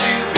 you.